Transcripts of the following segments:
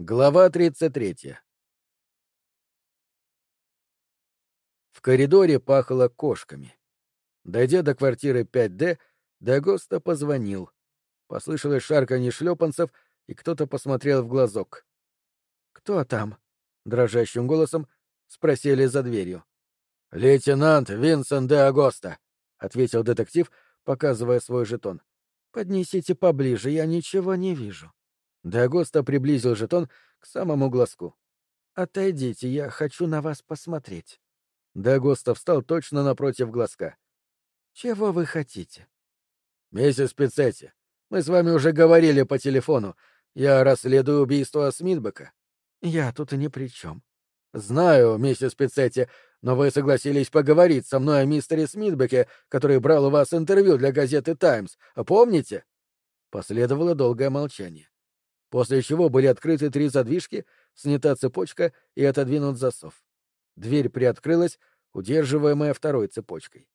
Глава 33 В коридоре пахло кошками. Дойдя до квартиры 5D, Дагоста позвонил. Послышалось шарканье шлепанцев, и кто-то посмотрел в глазок. «Кто там?» — дрожащим голосом спросили за дверью. «Лейтенант Винсент де Агоста», — ответил детектив, показывая свой жетон. «Поднесите поближе, я ничего не вижу». Дагоста приблизил жетон к самому глазку. «Отойдите, я хочу на вас посмотреть». Дагоста встал точно напротив глазка. «Чего вы хотите?» «Миссис Пиццетти, мы с вами уже говорили по телефону. Я расследую убийство Смитбека». «Я тут и ни при чем». «Знаю, миссис Пиццетти, но вы согласились поговорить со мной о мистере Смитбеке, который брал у вас интервью для газеты «Таймс». Помните?» Последовало долгое молчание после чего были открыты три задвижки, снята цепочка и отодвинут засов. Дверь приоткрылась, удерживаемая второй цепочкой.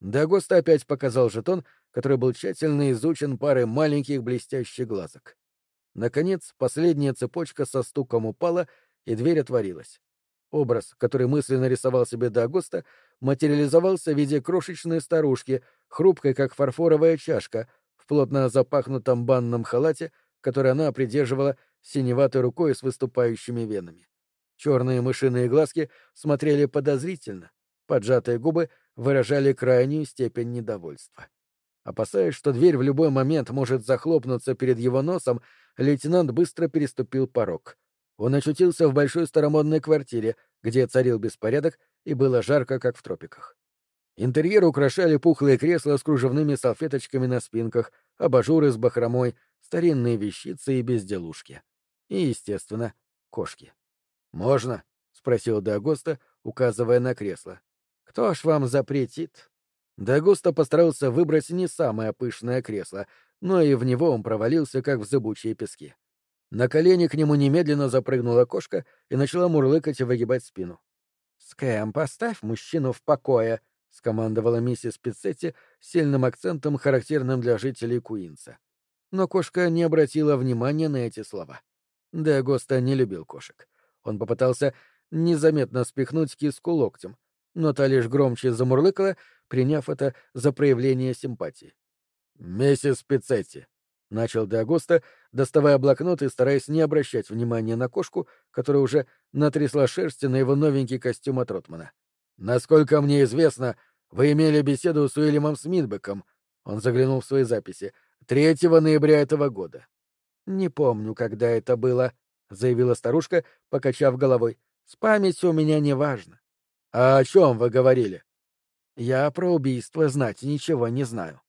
Дагоста опять показал жетон, который был тщательно изучен парой маленьких блестящих глазок. Наконец, последняя цепочка со стуком упала, и дверь отворилась. Образ, который мысленно рисовал себе Дагоста, материализовался в виде крошечной старушки, хрупкой, как фарфоровая чашка, в плотно запахнутом банном халате — который она придерживала синеватой рукой с выступающими венами. Черные мышиные глазки смотрели подозрительно, поджатые губы выражали крайнюю степень недовольства. Опасаясь, что дверь в любой момент может захлопнуться перед его носом, лейтенант быстро переступил порог. Он очутился в большой старомодной квартире, где царил беспорядок и было жарко, как в тропиках. Интерьер украшали пухлые кресла с кружевными салфеточками на спинках, абажуры с бахромой, старинные вещицы и безделушки. И, естественно, кошки. «Можно?» — спросил Дагоста, указывая на кресло. «Кто ж вам запретит?» Дагоста постарался выбрать не самое пышное кресло, но и в него он провалился, как в зыбучие пески. На колени к нему немедленно запрыгнула кошка и начала мурлыкать и выгибать спину. «Скэм, поставь мужчину в покое!» — скомандовала миссис Пиццетти сильным акцентом, характерным для жителей Куинса но кошка не обратила внимания на эти слова. Деагоста не любил кошек. Он попытался незаметно спихнуть киску локтем, но та лишь громче замурлыкала, приняв это за проявление симпатии. «Миссис Пиццетти», — начал Деагоста, доставая блокнот и стараясь не обращать внимания на кошку, которая уже натрясла шерсти на его новенький костюм от Ротмана. «Насколько мне известно, вы имели беседу с Уильямом Смитбеком». Он заглянул в свои записи — 3 ноября этого года. Не помню, когда это было, заявила старушка, покачав головой. С памятью у меня не важно. А о чем вы говорили? Я про убийство знать ничего не знаю.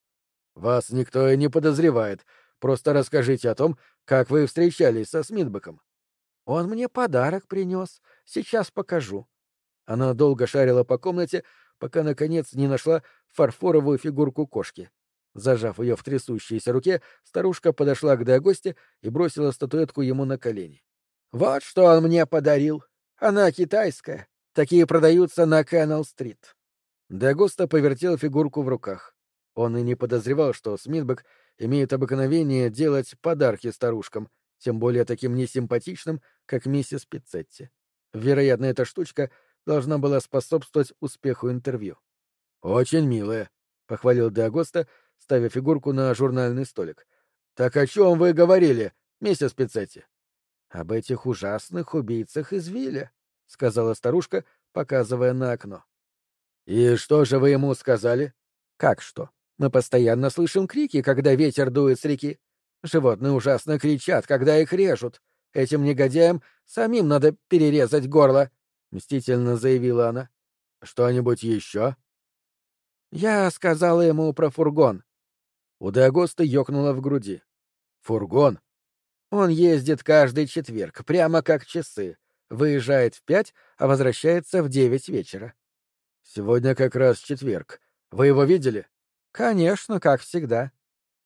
Вас никто и не подозревает. Просто расскажите о том, как вы встречались со Смитбеком. Он мне подарок принес. Сейчас покажу. Она долго шарила по комнате, пока, наконец, не нашла фарфоровую фигурку кошки. Зажав ее в трясущейся руке, старушка подошла к Дагосте и бросила статуэтку ему на колени. «Вот что он мне подарил. Она китайская. Такие продаются на Кэннел-стрит». Дагоста повертел фигурку в руках. Он и не подозревал, что Смитбек имеет обыкновение делать подарки старушкам, тем более таким несимпатичным, как миссис Пиццетти. Вероятно, эта штучка должна была способствовать успеху интервью. «Очень милая», — похвалил Дагоста, — ставя фигурку на журнальный столик. «Так о чем вы говорили, миссис Пиццетти?» «Об этих ужасных убийцах из Вилля», — сказала старушка, показывая на окно. «И что же вы ему сказали?» «Как что? Мы постоянно слышим крики, когда ветер дует с реки. Животные ужасно кричат, когда их режут. Этим негодяям самим надо перерезать горло», — мстительно заявила она. «Что-нибудь еще?» Я сказала ему про фургон. У Деагоста ёкнуло в груди. Фургон? Он ездит каждый четверг, прямо как часы. Выезжает в пять, а возвращается в девять вечера. Сегодня как раз четверг. Вы его видели? Конечно, как всегда.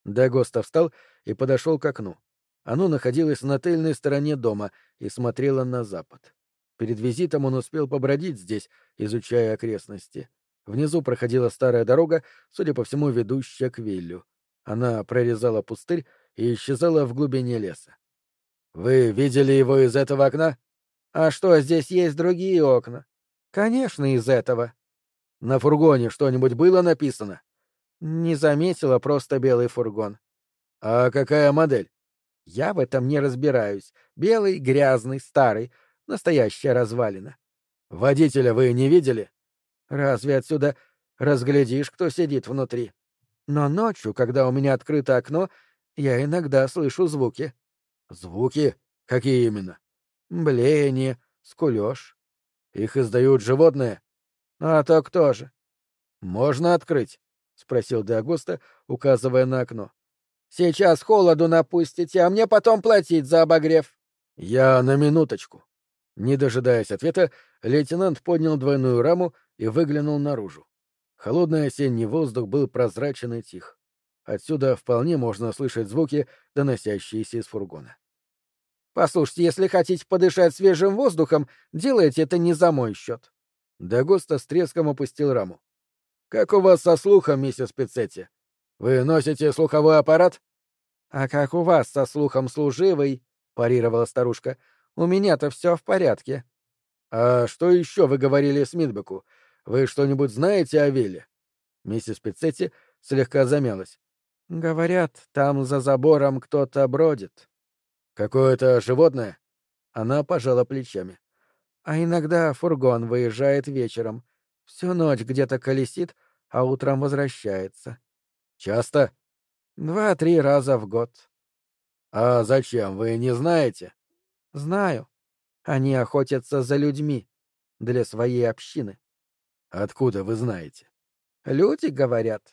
Дагоста встал и подошел к окну. Оно находилось на тыльной стороне дома и смотрело на запад. Перед визитом он успел побродить здесь, изучая окрестности. Внизу проходила старая дорога, судя по всему, ведущая к Виллю. Она прорезала пустырь и исчезала в глубине леса. Вы видели его из этого окна? А что, здесь есть другие окна? Конечно, из этого. На фургоне что-нибудь было написано? Не заметила, просто белый фургон. А какая модель? Я в этом не разбираюсь. Белый, грязный, старый, настоящая развалина. Водителя вы не видели? Разве отсюда разглядишь, кто сидит внутри? Но ночью, когда у меня открыто окно, я иногда слышу звуки. Звуки? Какие именно? Блеяние, скулёж. Их издают животные? А то кто же? Можно открыть? спросил Деагоста, указывая на окно. Сейчас холоду напустите, а мне потом платить за обогрев. Я на минуточку. Не дожидаясь ответа, лейтенант поднял двойную раму и выглянул наружу. Холодный осенний воздух был прозрачен и тих. Отсюда вполне можно слышать звуки, доносящиеся из фургона. «Послушайте, если хотите подышать свежим воздухом, делайте это не за мой счет». Дагоста с треском опустил раму. «Как у вас со слухом, миссис Пиццетти? Вы носите слуховой аппарат?» «А как у вас со слухом служивый?» — парировала старушка. «У меня-то все в порядке». «А что еще вы говорили Смитбеку? Вы что-нибудь знаете о Вилле?» Миссис Пиццетти слегка замялась. «Говорят, там за забором кто-то бродит». «Какое-то животное?» Она пожала плечами. «А иногда фургон выезжает вечером. Всю ночь где-то колесит, а утром возвращается». «Часто?» «Два-три раза в год». «А зачем, вы не знаете?» «Знаю. Они охотятся за людьми. Для своей общины». «Откуда вы знаете?» «Люди, говорят.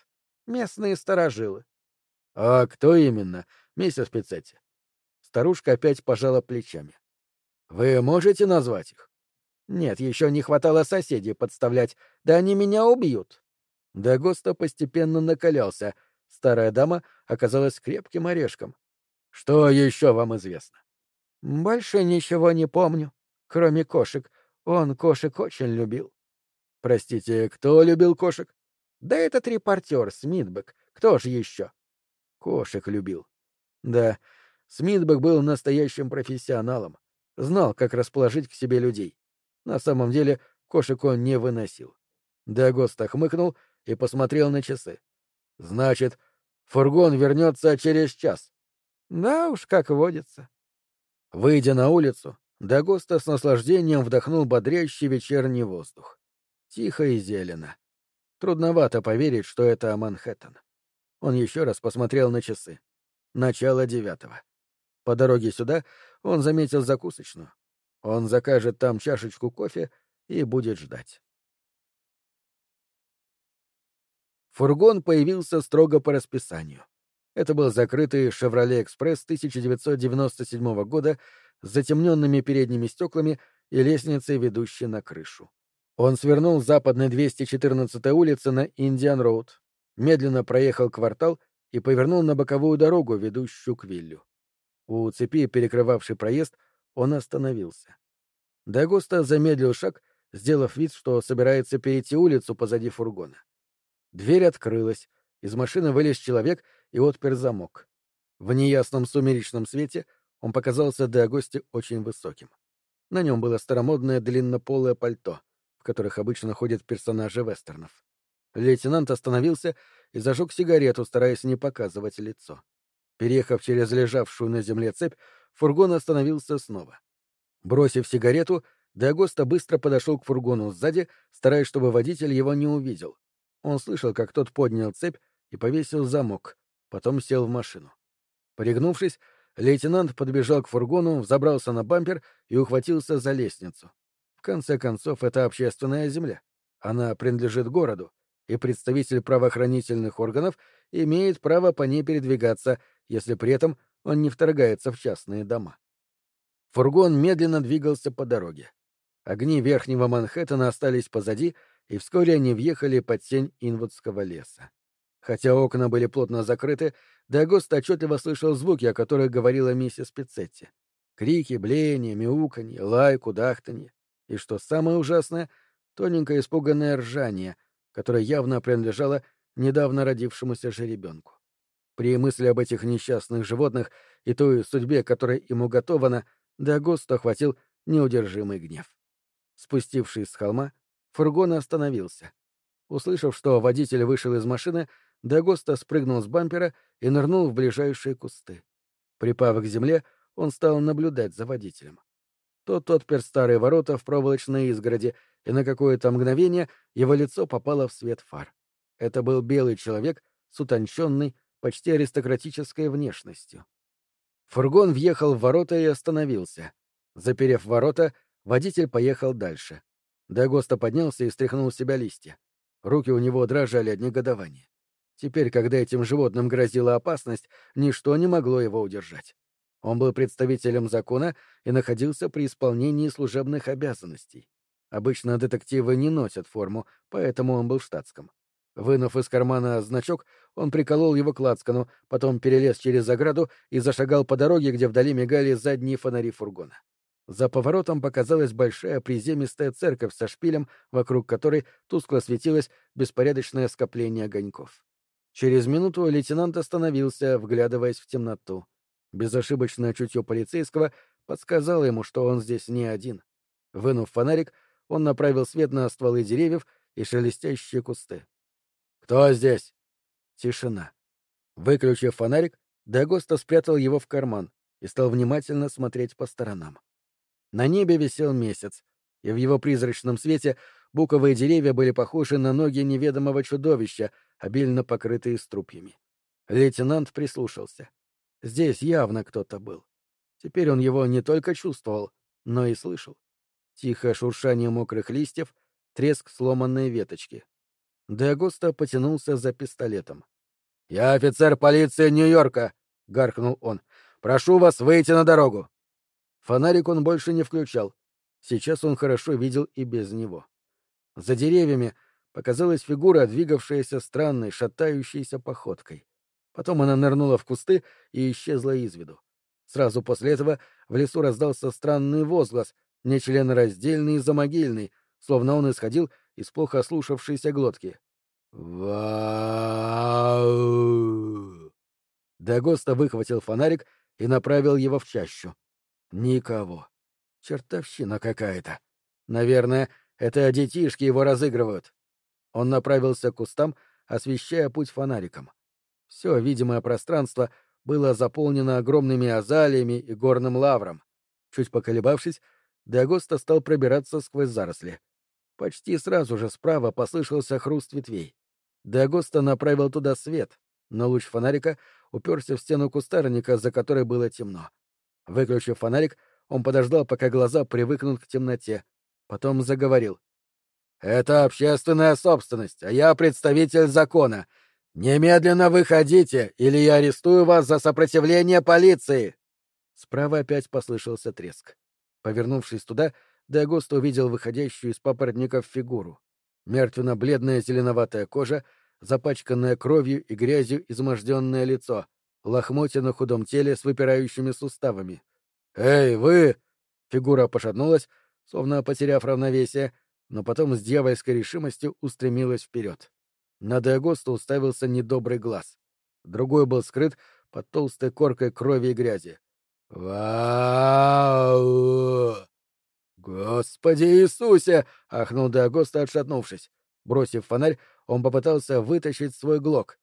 Местные сторожилы». «А кто именно, миссис Пиццетти?» Старушка опять пожала плечами. «Вы можете назвать их?» «Нет, еще не хватало соседей подставлять. Да они меня убьют». Дагоста постепенно накалялся. Старая дама оказалась крепким орешком. «Что еще вам известно?» «Больше ничего не помню, кроме кошек. Он кошек очень любил». «Простите, кто любил кошек?» «Да этот репортер, Смитбек. Кто же еще?» «Кошек любил». «Да, Смитбек был настоящим профессионалом, знал, как расположить к себе людей. На самом деле кошек он не выносил. Дагоста хмыкнул и посмотрел на часы. «Значит, фургон вернется через час». «Да уж, как водится». Выйдя на улицу, Дагоста с наслаждением вдохнул бодрящий вечерний воздух. Тихо и зелено. Трудновато поверить, что это Манхэттен. Он еще раз посмотрел на часы. Начало девятого. По дороге сюда он заметил закусочную. Он закажет там чашечку кофе и будет ждать. Фургон появился строго по расписанию. Это был закрытый «Шевроле Экспресс» 1997 года с затемненными передними стеклами и лестницей, ведущей на крышу. Он свернул с западной 214-й улицы на Индиан-Роуд, медленно проехал квартал и повернул на боковую дорогу, ведущую к Виллю. У цепи, перекрывавшей проезд, он остановился. Дагоста замедлил шаг, сделав вид, что собирается перейти улицу позади фургона. Дверь открылась, из машины вылез человек и отпер замок. В неясном сумеречном свете он показался Дагосте очень высоким. На нем было старомодное длиннополое пальто, которых обычно ходят персонажи вестернов. Лейтенант остановился и зажег сигарету, стараясь не показывать лицо. Переехав через лежавшую на земле цепь, фургон остановился снова. Бросив сигарету, Дагоста быстро подошел к фургону сзади, стараясь, чтобы водитель его не увидел. Он слышал, как тот поднял цепь и повесил замок, потом сел в машину. Пригнувшись, лейтенант подбежал к фургону, взобрался на бампер и ухватился за лестницу. Конце концов, это общественная земля. Она принадлежит городу, и представитель правоохранительных органов имеет право по ней передвигаться, если при этом он не вторгается в частные дома. Фургон медленно двигался по дороге. Огни верхнего Манхэттена остались позади, и вскоре они въехали под тень Инвудского леса. Хотя окна были плотно закрыты, Дагост отчетливо слышал звуки, о которых говорила миссис Пиццетти. Крики, блеяние, мяуканье, лай, кудахтанье. И, что самое ужасное, тоненькое испуганное ржание, которое явно принадлежало недавно родившемуся жеребенку. При мысли об этих несчастных животных и той судьбе, которая им уготована, Дагосту охватил неудержимый гнев. Спустившись с холма, фургон остановился. Услышав, что водитель вышел из машины, Дагоста спрыгнул с бампера и нырнул в ближайшие кусты. Припав к земле, он стал наблюдать за водителем. Тот отпер старые ворота в проволочной изгороди, и на какое-то мгновение его лицо попало в свет фар. Это был белый человек с утонченной, почти аристократической внешностью. Фургон въехал в ворота и остановился. Заперев ворота, водитель поехал дальше. Дагоста поднялся и стряхнул с себя листья. Руки у него дрожали от негодования. Теперь, когда этим животным грозила опасность, ничто не могло его удержать. Он был представителем закона и находился при исполнении служебных обязанностей. Обычно детективы не носят форму, поэтому он был в штатском. Вынув из кармана значок, он приколол его к лацкану, потом перелез через заграду и зашагал по дороге, где вдали мигали задние фонари фургона. За поворотом показалась большая приземистая церковь со шпилем, вокруг которой тускло светилось беспорядочное скопление огоньков. Через минуту лейтенант остановился, вглядываясь в темноту. Безошибочное чутье полицейского подсказало ему, что он здесь не один. Вынув фонарик, он направил свет на стволы деревьев и шелестящие кусты. «Кто здесь?» Тишина. Выключив фонарик, Дагоста спрятал его в карман и стал внимательно смотреть по сторонам. На небе висел месяц, и в его призрачном свете буковые деревья были похожи на ноги неведомого чудовища, обильно покрытые струпьями. Лейтенант прислушался. Здесь явно кто-то был. Теперь он его не только чувствовал, но и слышал. Тихое шуршание мокрых листьев, треск сломанной веточки. Деагуста потянулся за пистолетом. «Я офицер полиции Нью-Йорка!» — гаркнул он. «Прошу вас выйти на дорогу!» Фонарик он больше не включал. Сейчас он хорошо видел и без него. За деревьями показалась фигура, двигавшаяся странной, шатающейся походкой. Потом она нырнула в кусты и исчезла из виду. Сразу после этого в лесу раздался странный возглас, нечленораздельный и замогильный, словно он исходил из плохо слушавшейся глотки. «Вау!» Дагоста выхватил фонарик и направил его в чащу. Никого. Чертовщина какая-то. Наверное, это детишки его разыгрывают. Он направился к кустам, освещая путь фонариком. Все видимое пространство было заполнено огромными азалиями и горным лавром. Чуть поколебавшись, Диагоста стал пробираться сквозь заросли. Почти сразу же справа послышался хруст ветвей. Диагоста направил туда свет, но луч фонарика уперся в стену кустарника, за которой было темно. Выключив фонарик, он подождал, пока глаза привыкнут к темноте. Потом заговорил. «Это общественная собственность, а я представитель закона. Немедленно выходите, или я арестую вас за сопротивление полиции!» Справа опять послышался треск. Повернувшись туда, Дагост увидел выходящую из папоротников фигуру. Мертвенно-бледная зеленоватая кожа, запачканное кровью и грязью изможденное лицо — лохмотья на худом теле с выпирающими суставами. «Эй, вы!» Фигура пошатнулась, словно потеряв равновесие, но потом с дьявольской решимостью устремилась вперед. На Деагосту уставился недобрый глаз. Другой был скрыт под толстой коркой крови и грязи. «Вау!» «Господи Иисусе!» — ахнул Деагоста, отшатнувшись. Бросив фонарь, он попытался вытащить свой глок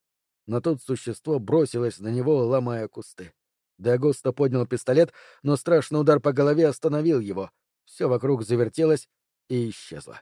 но тут существо бросилось на него, ломая кусты. Дагоста поднял пистолет, но страшный удар по голове остановил его. Все вокруг завертелось и исчезло.